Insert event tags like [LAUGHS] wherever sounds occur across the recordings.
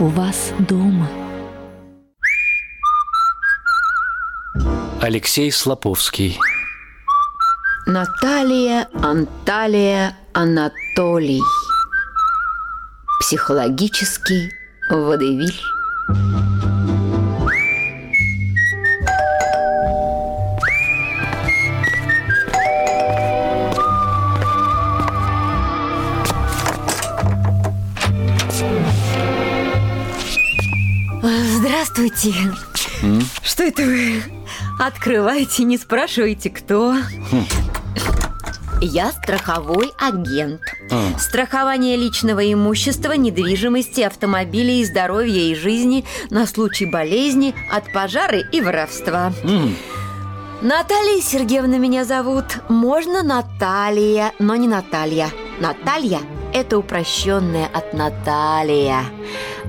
у вас дома. Алексей Слоповский Наталья, Анталия, Анатолий. Психологический водевиль. Здравствуйте. Что это вы открываете, не спрашиваете, кто? Я страховой агент. Страхование личного имущества, недвижимости, автомобилей, здоровья и жизни на случай болезни, от пожара и воровства. Наталья Сергеевна меня зовут. Можно Наталья, но не Наталья. Наталья – это упрощенная от Наталья.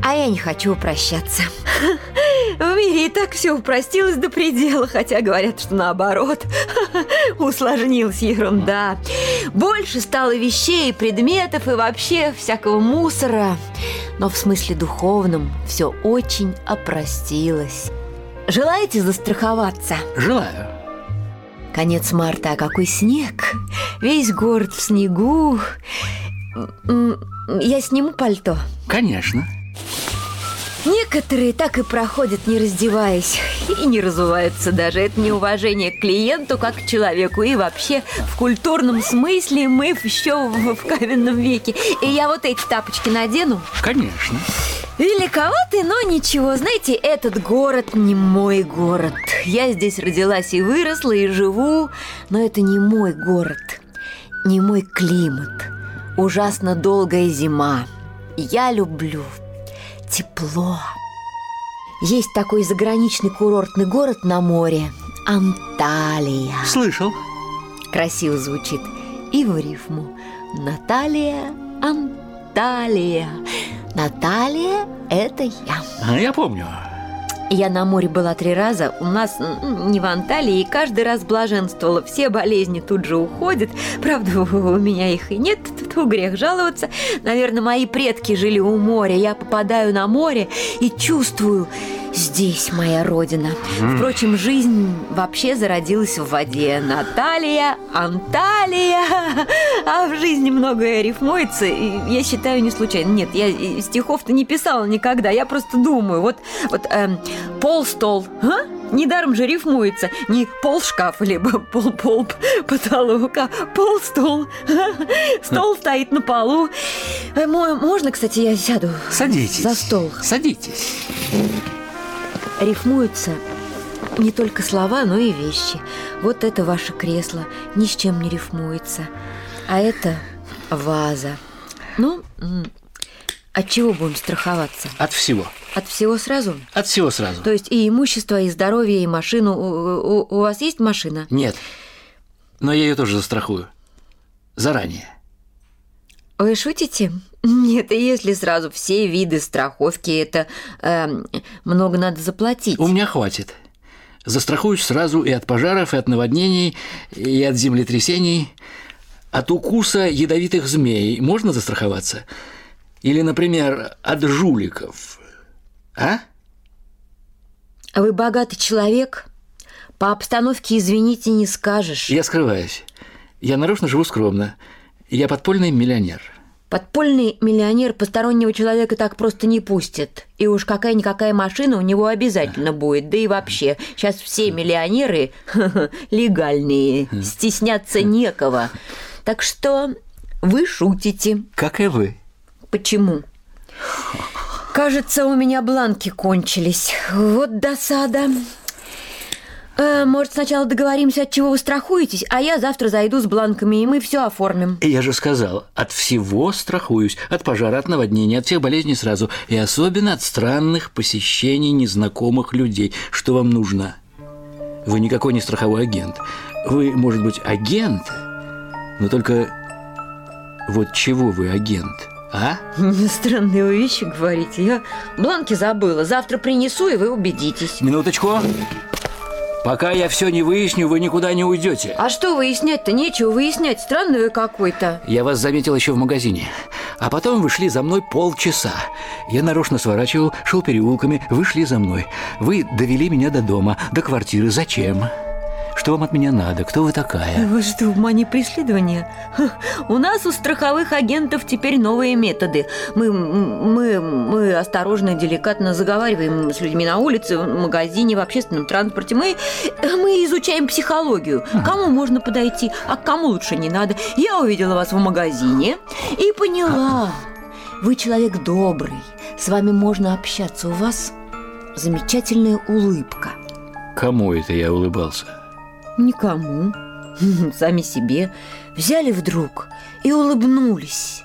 А я не хочу упрощаться. [LAUGHS] В мире и так все упростилось до предела, хотя говорят, что наоборот. [LAUGHS] Усложнилась ерунда. Больше стало вещей, предметов и вообще всякого мусора. Но в смысле духовном все очень опростилось. Желаете застраховаться? Желаю Конец марта, а какой снег! Весь город в снегу. Я сниму пальто. Конечно Некоторые так и проходят, не раздеваясь, и не разуваются даже. Это неуважение к клиенту как к человеку. И вообще, в культурном смысле мы еще в, в каменном веке. И я вот эти тапочки надену. Конечно Великоваты, но ничего. Знаете, этот город не мой город. Я здесь родилась и выросла, и живу, но это не мой город, не мой климат. Ужасно долгая зима. Я люблю тепло. Есть такой заграничный курортный город на море – Анталия. Слышал Красиво звучит. И в рифму Наталья, Анталия. Наталья – это я. А, Я помню Я на море была три раза, у нас не в Анталии, и каждый раз блаженствовала. Все болезни тут же уходят. Правда, у меня их и нет, тут грех жаловаться. Наверное, мои предки жили у моря. Я попадаю на море и чувствую, здесь моя родина. Впрочем, жизнь вообще зародилась в воде. Наталья, Анталия. А в жизни многое рифмуется, и я считаю, не случайно. Нет, я стихов-то не писала никогда. Я просто думаю, вот, вот эм, пол-стол, а? Недаром же рифмуется Не пол-шкаф, либо пол-пол потолок, а пол-стол Стол стоит на полу Э, мо- Можно, кстати, я сяду Садитесь за стол? Садитесь Рифмуются не только слова, но и вещи Вот это ваше кресло ни с чем не рифмуется А это ваза Ну, от чего будем страховаться? От всего От всего сразу? От всего сразу То есть и имущество, и здоровье, и машину. У, у- у вас есть машина? Нет Но я ее тоже застрахую Заранее Вы шутите? Нет, и если сразу все виды страховки, это эм, много надо заплатить. У меня хватит Застрахуюсь сразу и от пожаров, и от наводнений, и от землетрясений. От укуса ядовитых змей можно застраховаться? Или, например, от жуликов? А? А Вы богатый человек? По обстановке, извините, не скажешь. Я скрываюсь. Я нарочно живу скромно. Я подпольный миллионер. Подпольный миллионер постороннего человека так просто не пустит. И уж какая-никакая машина у него обязательно будет. Да и вообще, сейчас все миллионеры [LAUGHS] легальные, стесняться некого. Так что вы шутите. Как и вы. Почему? Кажется, у меня бланки кончились. Вот досада. Э, может, сначала договоримся, от чего вы страхуетесь, а я завтра зайду с бланками, и мы все оформим. Я же сказал, от всего страхуюсь. От пожара, от наводнения, от всех болезней сразу. И особенно от странных посещений незнакомых людей. Что вам нужно? Вы никакой не страховой агент. Вы, может быть, агент, но только вот чего вы агент, а? Странные вещи говорите. Я бланки забыла. Завтра принесу, и вы убедитесь. Минуточку. Пока я все не выясню, вы никуда не уйдете. А что выяснять-то? Нечего выяснять. Странный вы какой-то. Я вас заметил еще в магазине. А потом вы шли за мной полчаса. Я нарочно сворачивал, шел переулками, вы шли за мной. Вы довели меня до дома, до квартиры. Зачем? Что вам от меня надо? Кто вы такая? Вы что, в мане преследования? У нас у страховых агентов теперь новые методы. Мы, мы, мы осторожно и деликатно заговариваем с людьми на улице, в магазине, в общественном транспорте. Мы, мы изучаем психологию. Кому можно подойти, а к кому лучше не надо. Я увидела вас в магазине и поняла. Вы человек добрый. С вами можно общаться. У вас замечательная улыбка. Кому это я улыбался? Никому. [LAUGHS] Сами себе. Взяли вдруг и улыбнулись.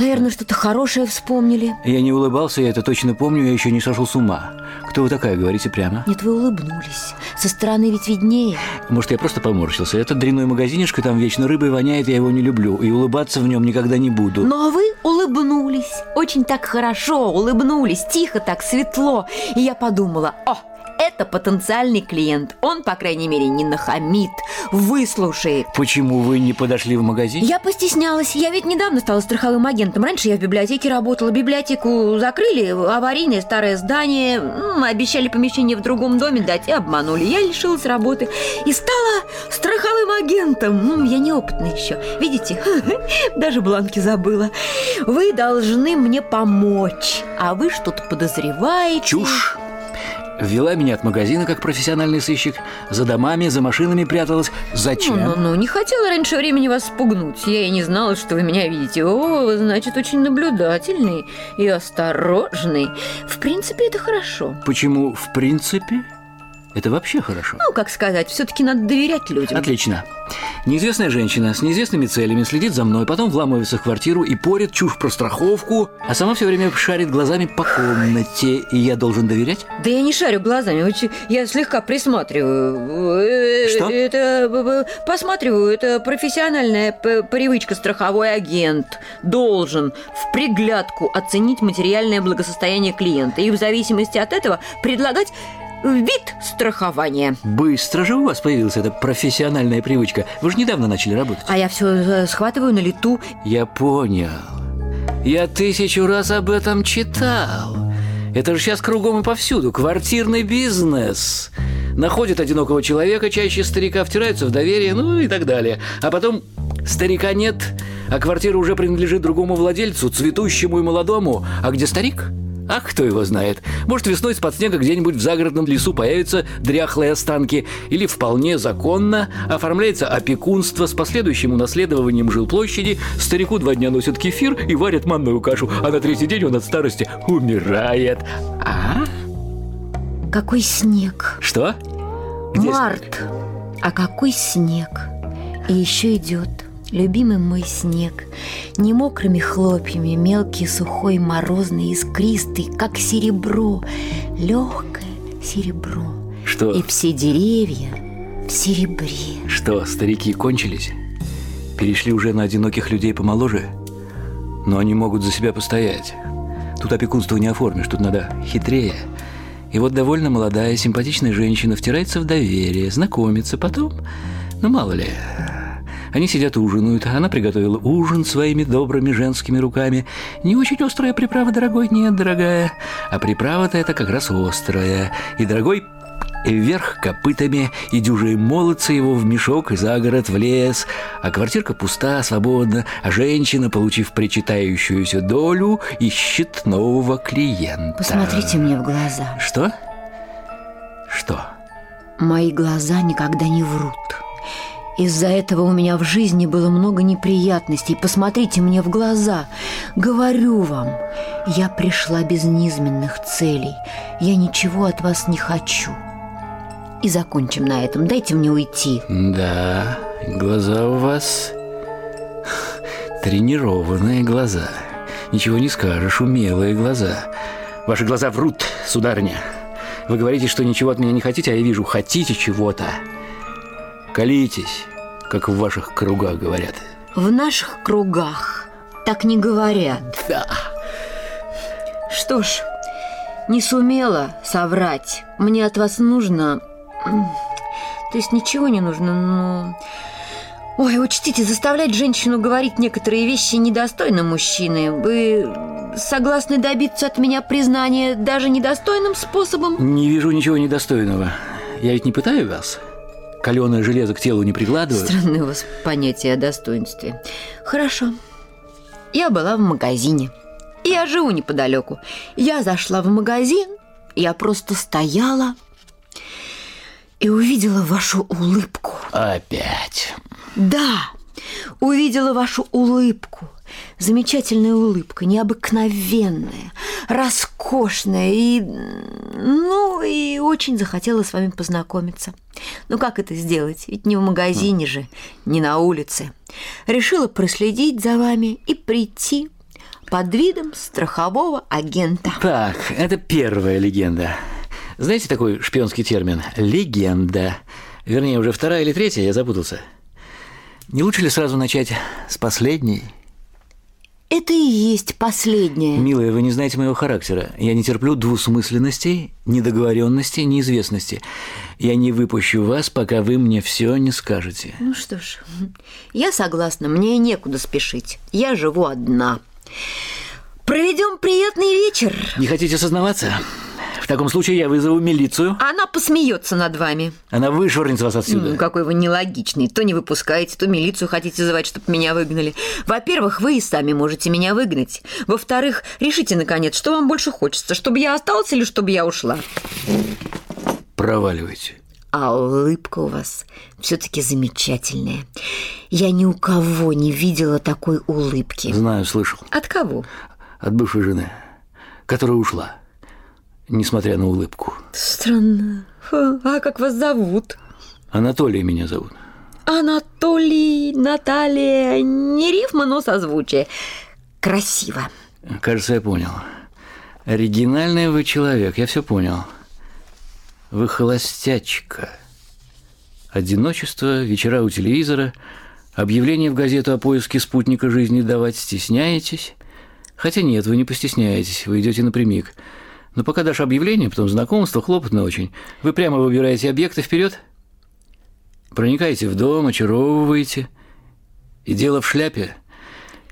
Наверное, что-то хорошее вспомнили. Я не улыбался, я это точно помню, я еще не сошел с ума. Кто вы такая, говорите прямо? Нет, вы улыбнулись. Со стороны ведь виднее. Может, я просто поморщился. Этот дрянной магазинишко там вечно рыбой воняет, я его не люблю. И улыбаться в нем никогда не буду. Но вы улыбнулись. Очень так хорошо улыбнулись. Тихо так, светло. И я подумала, о, это потенциальный клиент. Он, по крайней мере, не нахамит, выслушает. Почему вы не подошли в магазин? Я постеснялась. Я ведь недавно стала страховым агентом. Раньше я в библиотеке работала. Библиотеку закрыли, аварийное старое здание. Обещали помещение в другом доме дать и обманули. Я лишилась работы и стала страховым агентом. М, Я неопытная еще. Видите, [LAUGHS] даже бланки забыла. Вы должны мне помочь. А вы что-то подозреваете. Чушь! Ввела меня от магазина как профессиональный сыщик. За домами, за машинами пряталась. Зачем? Ну-ну-ну, не хотела раньше времени вас спугнуть. Я и не знала, что вы меня видите. О, вы, значит, очень наблюдательный и осторожный. В принципе, это хорошо. Почему в принципе? Это вообще хорошо. Ну, как сказать, все-таки надо доверять людям. Отлично. Неизвестная женщина с неизвестными целями следит за мной, потом вламывается в квартиру и порит чушь про страховку, а сама все время шарит глазами по комнате. И я должен доверять? Да я не шарю глазами, я слегка присматриваю. Э, Что? Это посматриваю, это профессиональная привычка. Страховой агент должен в приглядку оценить материальное благосостояние клиента и в зависимости от этого предлагать вид страхования. Быстро же у вас появилась эта профессиональная привычка. Вы же недавно начали работать. А я все схватываю на лету. Я понял. Я тысячу раз об этом читал. Это же сейчас кругом и повсюду. Квартирный бизнес. Находят одинокого человека, чаще старика, втираются в доверие, ну и так далее. А потом старика нет, а квартира уже принадлежит другому владельцу, цветущему и молодому. А где старик? Ах, кто его знает. Может, весной из-под снега где-нибудь в загородном лесу появятся дряхлые останки. Или вполне законно оформляется опекунство с последующим унаследованием жилплощади. Старику два дня носят кефир и варят манную кашу, а на третий день он от старости умирает. А? Какой снег. Что? Где Март. А какой снег? И еще идет любимый мой снег, не мокрыми хлопьями, мелкий, сухой, морозный, искристый, как серебро, легкое серебро. Что? И все деревья в серебре. Что, старики кончились? Перешли уже на одиноких людей помоложе? Но они могут за себя постоять. Тут опекунство не оформишь, тут надо хитрее. И вот довольно молодая, симпатичная женщина втирается в доверие, знакомится, потом, ну мало ли, они сидят ужинают, она приготовила ужин своими добрыми женскими руками. Не очень острая приправа, дорогой? Нет, дорогая. А приправа-то это как раз острая. И, дорогой, и вверх копытами, и дюжие молодцы его в мешок и за город в лес. А квартирка пуста, свободна, а женщина, получив причитающуюся долю, ищет нового клиента. Посмотрите мне в глаза. Что? Что? Мои глаза никогда не врут. Из-за этого у меня в жизни было много неприятностей. Посмотрите мне в глаза. Говорю вам, я пришла без низменных целей. Я ничего от вас не хочу. И закончим на этом. Дайте мне уйти. Да, глаза у вас тренированные глаза. Ничего не скажешь, умелые глаза. Ваши глаза врут, сударыня. Вы говорите, что ничего от меня не хотите, а я вижу, хотите чего-то. Колитесь, как в ваших кругах говорят. В наших кругах так не говорят. Да. Что ж, не сумела соврать. Мне от вас нужно... То есть ничего не нужно, но... Ой, учтите, заставлять женщину говорить некоторые вещи недостойно мужчины. Вы согласны добиться от меня признания даже недостойным способом? Не вижу ничего недостойного. Я ведь не пытаю вас. Каленое железо к телу не прикладываю. Странное у вас понятие о достоинстве. Хорошо. Я была в магазине. Я живу неподалеку. Я зашла в магазин, я просто стояла и увидела вашу улыбку. Опять. Да, увидела вашу улыбку. Замечательная улыбка, необыкновенная, роскошная и... Ну, и очень захотела с вами познакомиться. Ну, как это сделать? Ведь не в магазине же, не на улице. Решила проследить за вами и прийти под видом страхового агента. Так, это первая легенда. Знаете такой шпионский термин? Легенда. Вернее, уже вторая или третья, я запутался. Не лучше ли сразу начать с последней? Это и есть последнее. Милая, вы не знаете моего характера. Я не терплю двусмысленностей, недоговоренностей, неизвестности. Я не выпущу вас, пока вы мне все не скажете. Ну что ж, я согласна, мне некуда спешить. Я живу одна. Проведем приятный вечер. Не хотите сознаваться? В таком случае я вызову милицию. Она посмеется над вами. Она вышвырнет вас отсюда. Ну, какой вы нелогичный. То не выпускаете, то милицию хотите звать, чтобы меня выгнали. Во-первых, вы и сами можете меня выгнать. Во-вторых, решите, наконец, что вам больше хочется, чтобы я осталась или чтобы я ушла. Проваливайте. А улыбка у вас все-таки замечательная. Я ни у кого не видела такой улыбки. Знаю, слышал. От кого? От бывшей жены, которая ушла, несмотря на улыбку. Странно. А как вас зовут? Анатолий меня зовут. Анатолий, Наталья. Не рифма, но созвучие. Красиво. Кажется, я понял. Оригинальный вы человек, я все понял. Вы холостячка. Одиночество, вечера у телевизора, объявление в газету о поиске спутника жизни давать стесняетесь? Хотя нет, вы не постесняетесь, вы идете напрямик. Но пока дашь объявление, потом знакомство, хлопотно очень. Вы прямо выбираете объекты вперед, проникаете в дом, очаровываете. И дело в шляпе.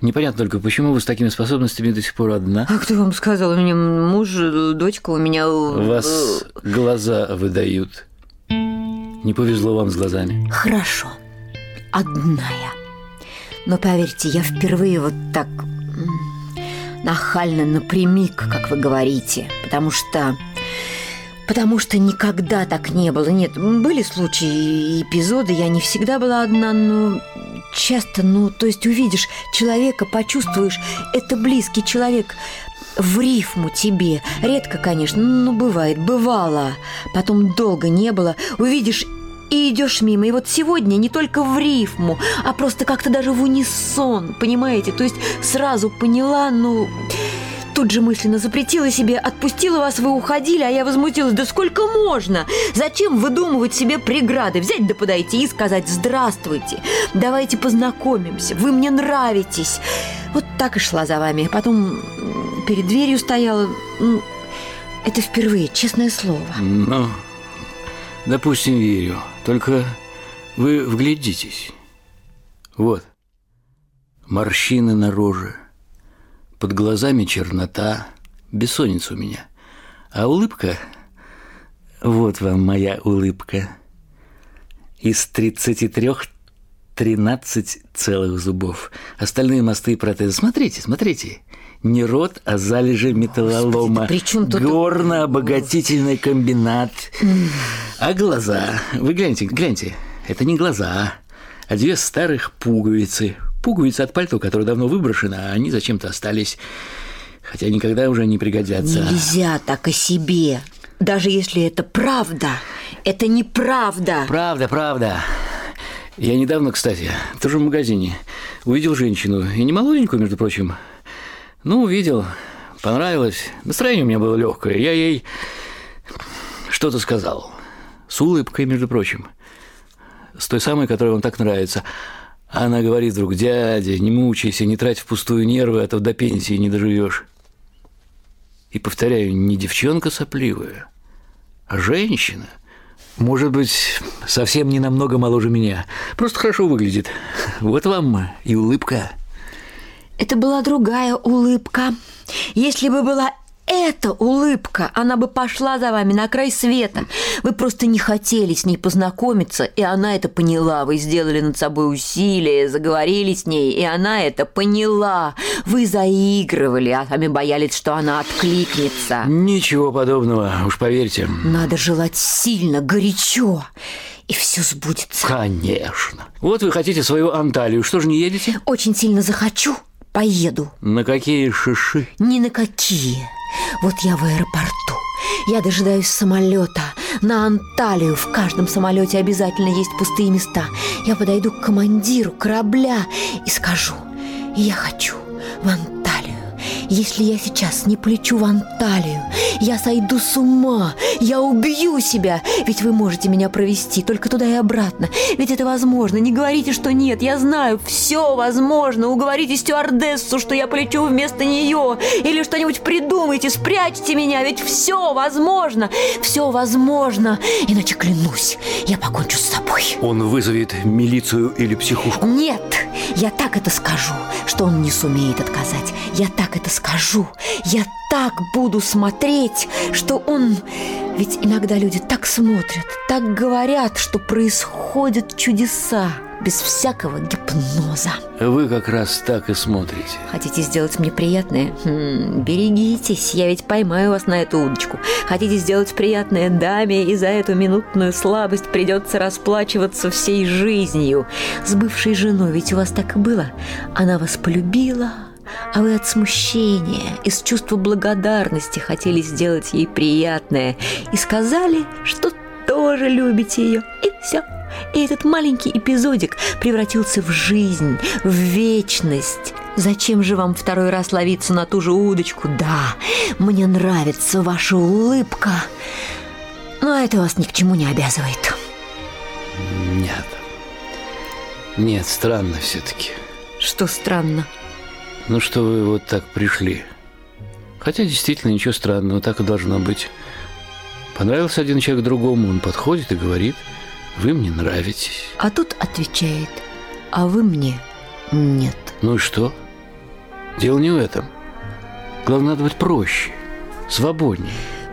Непонятно только, почему вы с такими способностями до сих пор одна? А кто вам сказал? У меня муж, дочка, у меня... Вас глаза выдают. Не повезло вам с глазами. Хорошо. Одна я. Но поверьте, я впервые вот так нахально напрямик, как вы говорите, потому что... Потому что никогда так не было. Нет, были случаи и эпизоды, я не всегда была одна, но часто, ну, то есть увидишь человека, почувствуешь, это близкий человек, в рифму тебе. Редко, конечно, но бывает, бывало. Потом долго не было. Увидишь и идешь мимо. И вот сегодня не только в рифму, а просто как-то даже в унисон, понимаете? То есть сразу поняла, ну... Тут же мысленно запретила себе, отпустила вас, вы уходили, а я возмутилась. Да сколько можно? Зачем выдумывать себе преграды? Взять да подойти и сказать «Здравствуйте, давайте познакомимся, вы мне нравитесь». Вот так и шла за вами. Потом перед дверью стояла. Ну, это впервые, честное слово. Ну, допустим, верю. Только вы вглядитесь. Вот. Морщины на роже. Под глазами чернота. Бессонница у меня. А улыбка... Вот вам моя улыбка. Из 33 13 целых зубов. Остальные мосты и протезы. Смотрите, смотрите. Не рот, а залежи металлолома. Господи, да при чем тут- Горно-обогатительный комбинат. А глаза? Вы гляньте, гляньте. Это не глаза, а две старых пуговицы. Пуговицы от пальто, которое давно выброшено, а они зачем-то остались. Хотя никогда уже не пригодятся. Нельзя так о себе. Даже если это правда. Это неправда. Правда, правда. Я недавно, кстати, тоже в магазине увидел женщину, и не молоденькую, между прочим. Ну, увидел, понравилось. Настроение у меня было легкое. Я ей что-то сказал. С улыбкой, между прочим. С той самой, которая вам так нравится. Она говорит вдруг, дядя, не мучайся, не трать впустую нервы, а то до пенсии не доживешь. И повторяю, не девчонка сопливая, а женщина. Может быть, совсем не намного моложе меня. Просто хорошо выглядит. Вот вам и улыбка. Это была другая улыбка. Если бы была эта улыбка, она бы пошла за вами на край света. Вы просто не хотели с ней познакомиться, и она это поняла. Вы сделали над собой усилия, заговорили с ней, и она это поняла. Вы заигрывали, а сами боялись, что она откликнется. Ничего подобного, уж поверьте. Надо желать сильно, горячо, и все сбудется. Конечно. Вот вы хотите свою Анталию, что же не едете? Очень сильно захочу, поеду. На какие шиши? Ни на какие. Вот я в аэропорту. Я дожидаюсь самолета. На Анталию в каждом самолете обязательно есть пустые места. Я подойду к командиру корабля и скажу, я хочу в Анталию. Если я сейчас не полечу в Анталию, я сойду с ума, я убью себя. Ведь вы можете меня провести только туда и обратно. Ведь это возможно. Не говорите, что нет. Я знаю, все возможно. Уговорите стюардессу, что я полечу вместо нее. Или что-нибудь придумайте, спрячьте меня. Ведь все возможно. Все возможно. Иначе клянусь, я покончу с собой. Он вызовет милицию или психушку. Нет, я так это скажу, что он не сумеет отказать. Я так это скажу. Я так буду смотреть, что он... Ведь иногда люди так смотрят, так говорят, что происходят чудеса без всякого гипноза. Вы как раз так и смотрите. Хотите сделать мне приятное? Хм, берегитесь, я ведь поймаю вас на эту удочку. Хотите сделать приятное даме, и за эту минутную слабость придется расплачиваться всей жизнью. С бывшей женой ведь у вас так и было. Она вас полюбила, а вы от смущения, из чувства благодарности хотели сделать ей приятное и сказали, что тоже любите ее, и все. И этот маленький эпизодик превратился в жизнь, в вечность. Зачем же вам второй раз ловиться на ту же удочку? Да, мне нравится ваша улыбка, но это вас ни к чему не обязывает. Нет. Нет, странно все-таки. Что странно? Ну что вы вот так пришли? Хотя действительно ничего странного, так и должно быть. Понравился один человек другому, он подходит и говорит, вы мне нравитесь. А тут отвечает, а вы мне нет. Ну и что? Дело не в этом. Главное, надо быть проще, свободнее.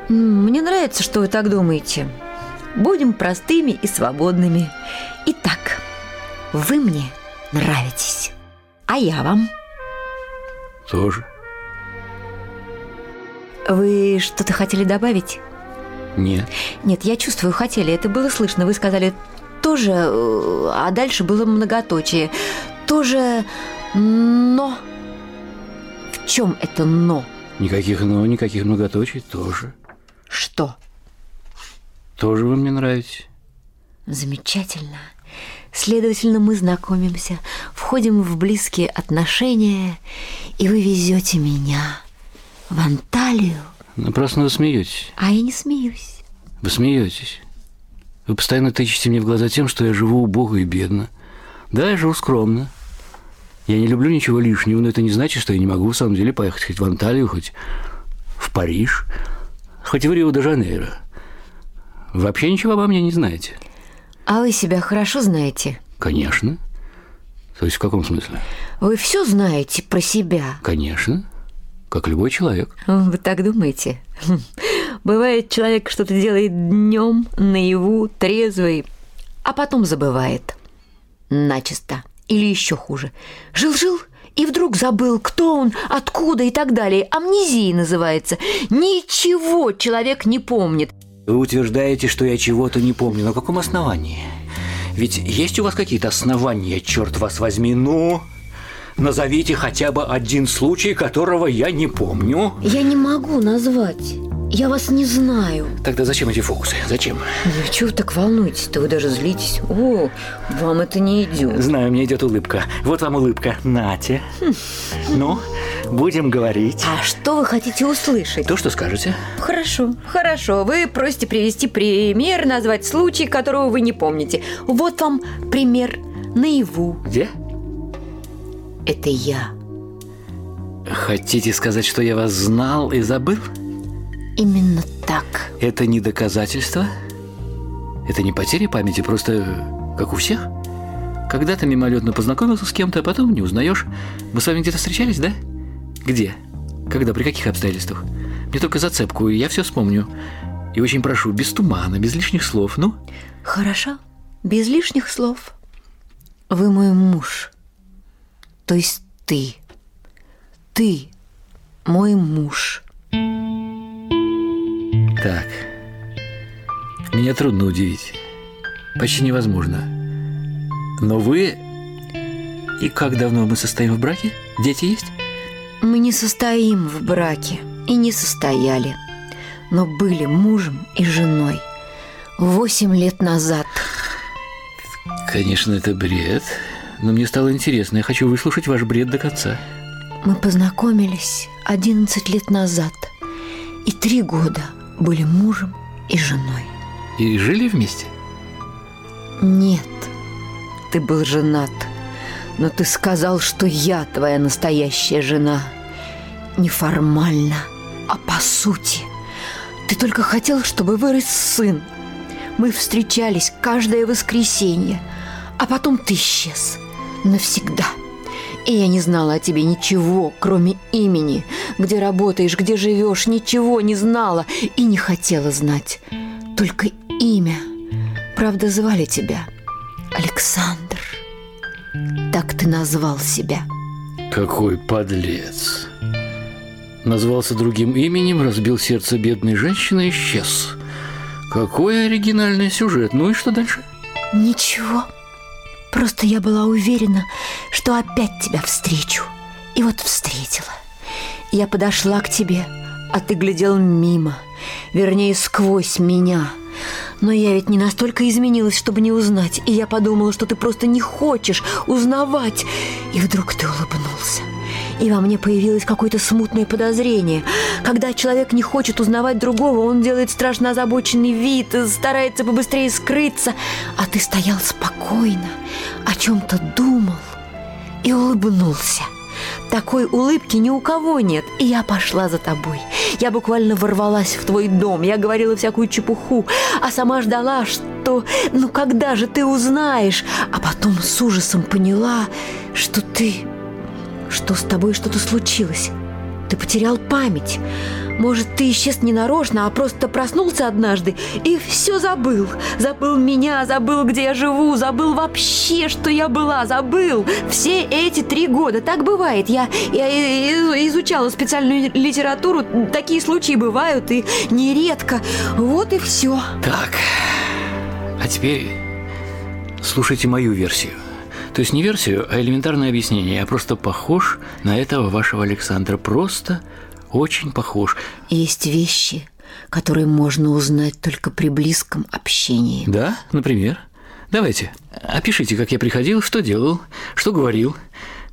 Мне нравится, что вы так думаете. Будем простыми и свободными. Итак, вы мне нравитесь, а я вам. Тоже. Вы что-то хотели добавить? Нет. Нет, я чувствую, хотели. Это было слышно. Вы сказали тоже, э, а дальше было многоточие. Тоже, но. В чем это но? Никаких но, никаких многоточий тоже. Что? Тоже вы мне нравитесь. Замечательно. Следовательно, мы знакомимся, входим в близкие отношения, и вы везете меня в Анталию. Напрасно вы смеетесь. А я не смеюсь. Вы смеетесь. Вы постоянно тычете мне в глаза тем, что я живу убого и бедно. Да, я живу скромно. Я не люблю ничего лишнего, но это не значит, что я не могу в самом деле поехать хоть в Анталию, хоть в Париж, хоть в Рио-де-Жанейро. Вообще ничего обо мне не знаете. А вы себя хорошо знаете? Конечно. То есть в каком смысле? Вы все знаете про себя? Конечно. Как любой человек. Вы так думаете? [LAUGHS] Бывает, человек что-то делает днем, наяву, трезвый, а потом забывает. Начисто. Или еще хуже. Жил-жил и вдруг забыл, кто он, откуда и так далее. Амнезией называется. Ничего человек не помнит. Вы утверждаете, что я чего-то не помню. На каком основании? Ведь есть у вас какие-то основания, черт вас возьми, ну... Назовите хотя бы один случай, которого я не помню. Я не могу назвать. Я вас не знаю. Тогда зачем эти фокусы? Зачем? Ну, чего вы так волнуетесь-то? Вы даже злитесь. О, вам это не идет. Знаю, мне идет улыбка. Вот вам улыбка. Нате. Ну, будем говорить. А что вы хотите услышать? То, что скажете. Хорошо, хорошо. Вы просите привести пример, назвать случай, которого вы не помните. Вот вам пример наяву. Где? Это я. Хотите сказать, что я вас знал и забыл? Именно так. Это не доказательство? Это не потеря памяти, просто как у всех. Когда-то мимолетно познакомился с кем-то, а потом не узнаешь. Мы с вами где-то встречались, да? Где? Когда? При каких обстоятельствах? Мне только зацепку, и я все вспомню. И очень прошу, без тумана, без лишних слов, ну? Хорошо, без лишних слов. Вы мой муж. То есть ты. Ты мой муж. Так. Меня трудно удивить. Почти невозможно. Но вы... И как давно мы состоим в браке? Дети есть? Мы не состоим в браке и не состояли, но были мужем и женой восемь лет назад. Конечно, это бред, но мне стало интересно. Я хочу выслушать ваш бред до конца. Мы познакомились 11 лет назад и три года были мужем и женой. И жили вместе? Нет, ты был женат, но ты сказал, что я твоя настоящая жена. Неформально, а по сути. Ты только хотел, чтобы вырос сын. Мы встречались каждое воскресенье, а потом ты исчез. Навсегда. И я не знала о тебе ничего, кроме имени. Где работаешь, где живешь, ничего не знала и не хотела знать. Только имя. Правда, звали тебя Александр. Так ты назвал себя. Какой подлец. Назвался другим именем, разбил сердце бедной женщины и исчез. Какой оригинальный сюжет. Ну и что дальше? Ничего. Просто я была уверена, что опять тебя встречу. И вот встретила. Я подошла к тебе, а ты глядел мимо, вернее, сквозь меня – но я ведь не настолько изменилась, чтобы не узнать. И я подумала, что ты просто не хочешь узнавать. И вдруг ты улыбнулся. И во мне появилось какое-то смутное подозрение. Когда человек не хочет узнавать другого, он делает страшно озабоченный вид, старается побыстрее скрыться. А ты стоял спокойно, о чем-то думал и улыбнулся. Такой улыбки ни у кого нет, и я пошла за тобой. Я буквально ворвалась в твой дом, я говорила всякую чепуху, а сама ждала, что ну когда же ты узнаешь? А потом с ужасом поняла, что ты... что с тобой что-то случилось. Ты потерял память. Может, ты исчез не нарочно, а просто проснулся однажды и все забыл. Забыл меня, забыл, где я живу, забыл вообще, что я была, забыл. Все эти три года. Так бывает. Я, я изучала специальную литературу. Такие случаи бывают и нередко. Вот и все. Так, а теперь слушайте мою версию. То есть не версию, а элементарное объяснение. Я просто похож на этого вашего Александра. Просто очень похож. Есть вещи, которые можно узнать только при близком общении. Да, например? Давайте, опишите, как я приходил, что делал, что говорил.